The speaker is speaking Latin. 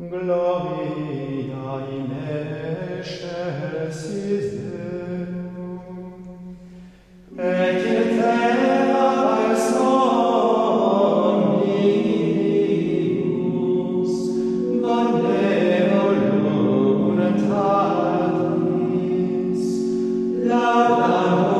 Gloria in excelsis Deum, et in terra ex omnibus, Donneo voluntatis, laudamus,